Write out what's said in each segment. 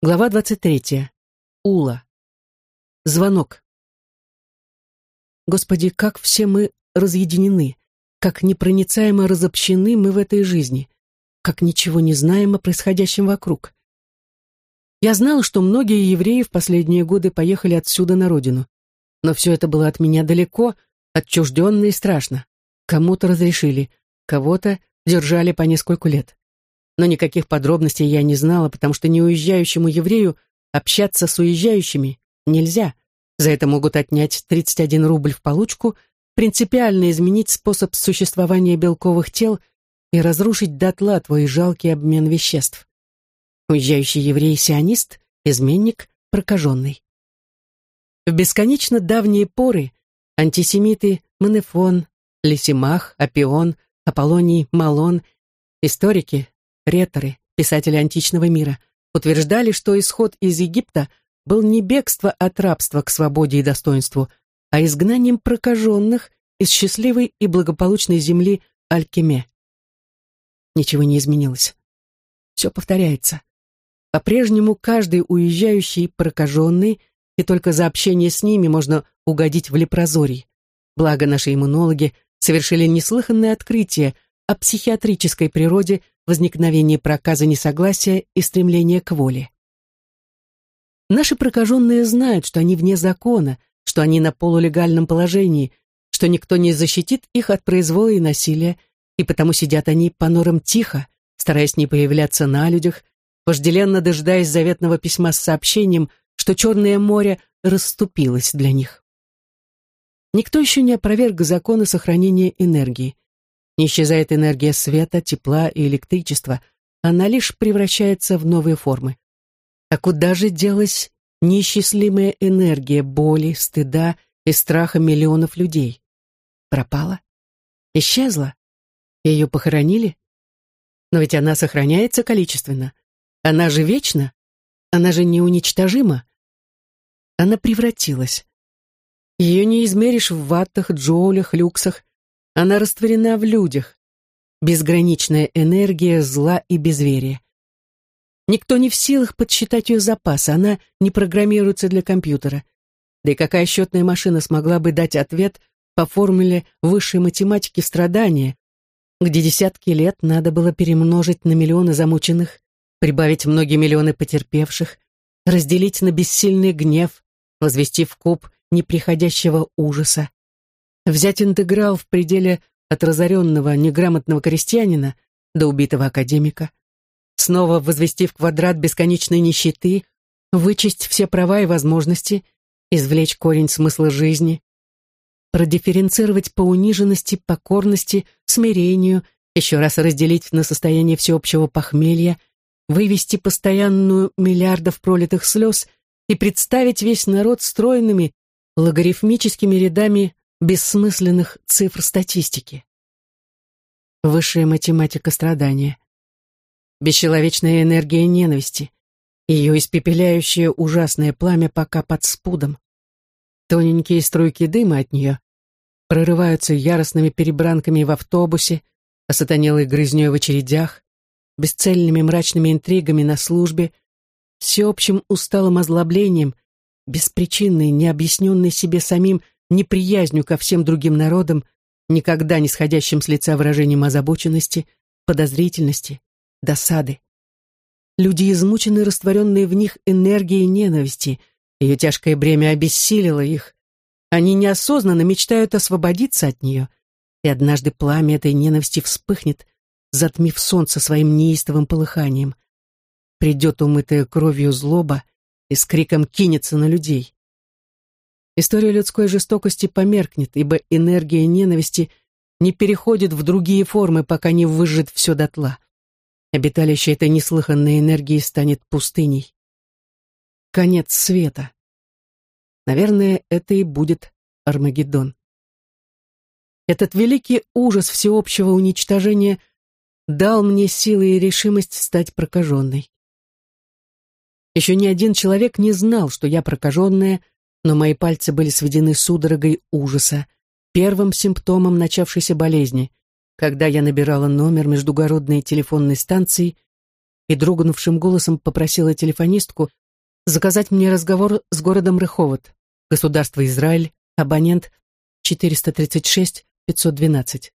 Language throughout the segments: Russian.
Глава 23. Ула. Звонок. Господи, как все мы разъединены, как непроницаемо разобщены мы в этой жизни, как ничего не знаем о происходящем вокруг. Я знал, что многие евреи в последние годы поехали отсюда на родину, но все это было от меня далеко, отчужденно и страшно. Кому-то разрешили, кого-то держали по несколько лет но никаких подробностей я не знала, потому что неуезжающему еврею общаться с уезжающими нельзя. За это могут отнять 31 рубль в получку, принципиально изменить способ существования белковых тел и разрушить дотла твой жалкий обмен веществ. Уезжающий еврей-сионист, изменник, прокаженный. В бесконечно давние поры антисемиты Манефон, Лисимах, Апион, Аполлоний, Малон, историки, Реторы, писатели античного мира, утверждали, что исход из Египта был не бегство от рабства к свободе и достоинству, а изгнанием прокаженных из счастливой и благополучной земли Алькеме. Ничего не изменилось. Все повторяется. По-прежнему каждый уезжающий прокаженный, и только за общение с ними можно угодить в лепрозорий. Благо наши иммунологи совершили неслыханное открытие о психиатрической природе возникновение проказа несогласия и стремления к воле. Наши прокаженные знают, что они вне закона, что они на полулегальном положении, что никто не защитит их от произвола и насилия, и потому сидят они по норам тихо, стараясь не появляться на людях, вожделенно дожидаясь заветного письма с сообщением, что Черное море расступилось для них. Никто еще не опроверг закона сохранения энергии. Не исчезает энергия света, тепла и электричества, она лишь превращается в новые формы. А куда же делась неисчислимая энергия боли, стыда и страха миллионов людей? Пропала? Исчезла? Ее похоронили? Но ведь она сохраняется количественно. Она же вечна. Она же неуничтожима. Она превратилась. Ее не измеришь в ваттах, джоулях, люксах, она растворена в людях. Безграничная энергия зла и безверия. Никто не в силах подсчитать ее запас, она не программируется для компьютера. Да и какая счетная машина смогла бы дать ответ по формуле высшей математики страдания, где десятки лет надо было перемножить на миллионы замученных, прибавить многие миллионы потерпевших, разделить на бессильный гнев, возвести в куб неприходящего ужаса взять интеграл в пределе от разоренного неграмотного крестьянина до убитого академика, снова возвести в квадрат бесконечной нищеты, вычесть все права и возможности, извлечь корень смысла жизни, продифференцировать по униженности, покорности, смирению, еще раз разделить на состояние всеобщего похмелья, вывести постоянную миллиардов пролитых слез и представить весь народ стройными логарифмическими рядами бессмысленных цифр статистики. Высшая математика страдания. Бесчеловечная энергия ненависти. Ее испепеляющее ужасное пламя пока под спудом. Тоненькие струйки дыма от нее прорываются яростными перебранками в автобусе, осатанелой грызней в очередях, бесцельными мрачными интригами на службе, всеобщим усталым озлоблением, беспричинной, необъясненной себе самим неприязнью ко всем другим народам, никогда не сходящим с лица выражением озабоченности, подозрительности, досады. Люди измучены растворенные в них энергией ненависти, ее тяжкое бремя обессилило их. Они неосознанно мечтают освободиться от нее, и однажды пламя этой ненависти вспыхнет, затмив солнце своим неистовым полыханием. Придет умытая кровью злоба и с криком кинется на людей. История людской жестокости померкнет, ибо энергия ненависти не переходит в другие формы, пока не выжжет все дотла. Обиталище этой неслыханной энергии станет пустыней. Конец света. Наверное, это и будет Армагеддон. Этот великий ужас всеобщего уничтожения дал мне силы и решимость стать прокаженной. Еще ни один человек не знал, что я прокаженная, но мои пальцы были сведены судорогой ужаса, первым симптомом начавшейся болезни, когда я набирала номер междугородной телефонной станции и дрогнувшим голосом попросила телефонистку заказать мне разговор с городом Рыховод, государство Израиль, абонент 436-512.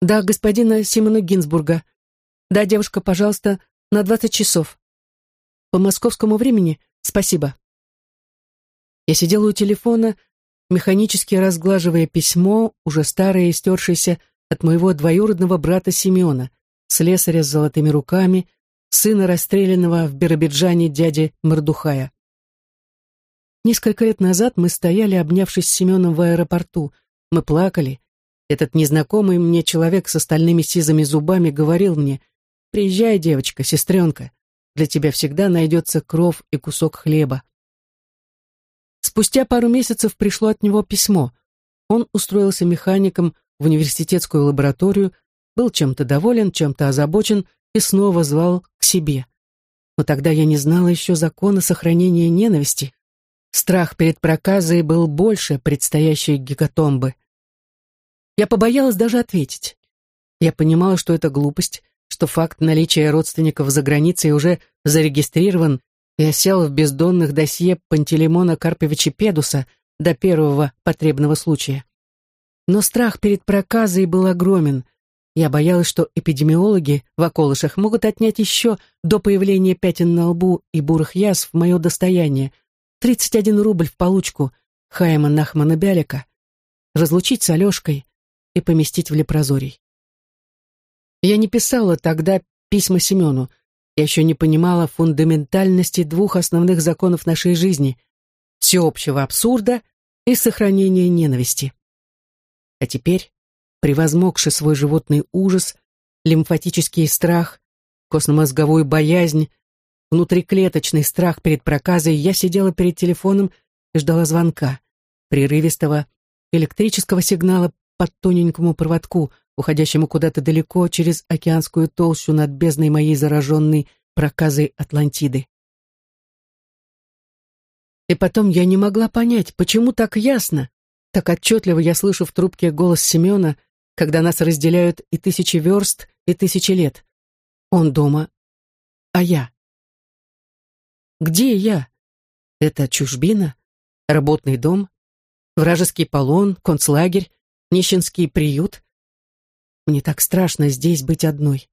Да, господина Симона Гинзбурга. Да, девушка, пожалуйста, на 20 часов. По московскому времени спасибо. Я сидела у телефона, механически разглаживая письмо, уже старое и стершееся от моего двоюродного брата Симеона, слесаря с золотыми руками, сына расстрелянного в Биробиджане дяди Мордухая. Несколько лет назад мы стояли, обнявшись с Семеном в аэропорту. Мы плакали. Этот незнакомый мне человек с остальными сизыми зубами говорил мне, «Приезжай, девочка, сестренка, для тебя всегда найдется кров и кусок хлеба». Спустя пару месяцев пришло от него письмо. Он устроился механиком в университетскую лабораторию, был чем-то доволен, чем-то озабочен и снова звал к себе. Но тогда я не знала еще закона сохранения ненависти. Страх перед проказой был больше предстоящей гекатомбы. Я побоялась даже ответить. Я понимала, что это глупость, что факт наличия родственников за границей уже зарегистрирован и осел в бездонных досье Пантелеймона Карповича Педуса до первого потребного случая. Но страх перед проказой был огромен. Я боялась, что эпидемиологи в околышах могут отнять еще до появления пятен на лбу и бурых язв мое достояние. 31 рубль в получку Хайма Нахмана Бялика. Разлучить с Алешкой и поместить в лепрозорий. Я не писала тогда письма Семену. Я еще не понимала фундаментальности двух основных законов нашей жизни — всеобщего абсурда и сохранения ненависти. А теперь, превозмогши свой животный ужас, лимфатический страх, костно-мозговую боязнь, внутриклеточный страх перед проказой, я сидела перед телефоном и ждала звонка, прерывистого электрического сигнала по тоненькому проводку, уходящему куда-то далеко через океанскую толщу над бездной моей зараженной проказой Атлантиды. И потом я не могла понять, почему так ясно, так отчетливо я слышу в трубке голос Семена, когда нас разделяют и тысячи верст, и тысячи лет. Он дома, а я. Где я? Это чужбина? Работный дом? Вражеский полон? Концлагерь? Нищенский приют? Мне так страшно здесь быть одной.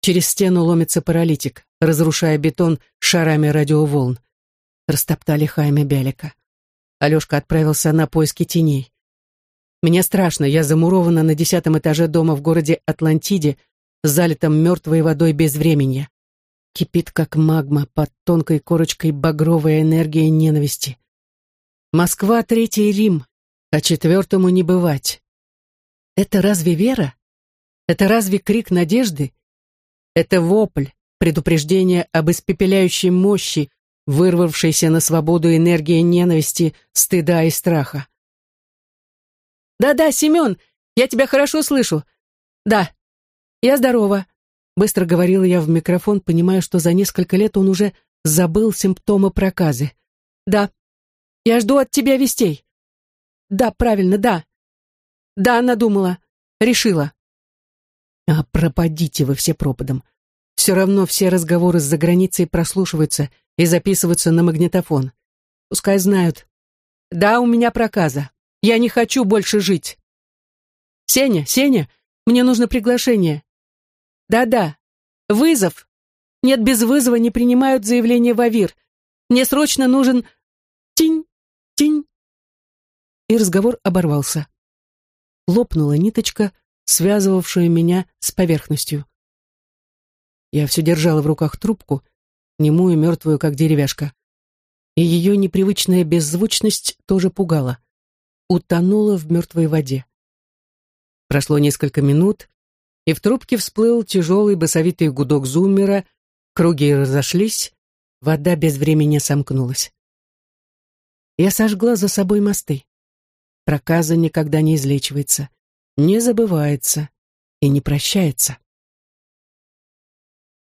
Через стену ломится паралитик, разрушая бетон шарами радиоволн. Растоптали Хайме Бялика. Алешка отправился на поиски теней. Мне страшно, я замурована на десятом этаже дома в городе Атлантиде, залитом мертвой водой без времени. Кипит, как магма, под тонкой корочкой багровая энергия ненависти. Москва — Третий Рим, а четвертому не бывать. Это разве вера? Это разве крик надежды? Это вопль, предупреждение об испепеляющей мощи, вырвавшейся на свободу энергии ненависти, стыда и страха. «Да-да, Семен, я тебя хорошо слышу. Да, я здорова», — быстро говорила я в микрофон, понимая, что за несколько лет он уже забыл симптомы проказы. «Да, я жду от тебя вестей. Да, правильно, да. Да, надумала. Решила. А пропадите вы все пропадом. Все равно все разговоры с заграницей прослушиваются и записываются на магнитофон. Пускай знают. Да, у меня проказа. Я не хочу больше жить. Сеня, Сеня, мне нужно приглашение. Да-да. Вызов. Нет, без вызова не принимают заявление в АВИР. Мне срочно нужен... Тинь, тинь, и разговор оборвался. Лопнула ниточка, связывавшая меня с поверхностью. Я все держала в руках трубку, немую, мертвую, как деревяшка. И ее непривычная беззвучность тоже пугала. Утонула в мертвой воде. Прошло несколько минут, и в трубке всплыл тяжелый басовитый гудок зуммера, круги разошлись, вода без времени сомкнулась. Я сожгла за собой мосты. Проказа никогда не излечивается, не забывается и не прощается.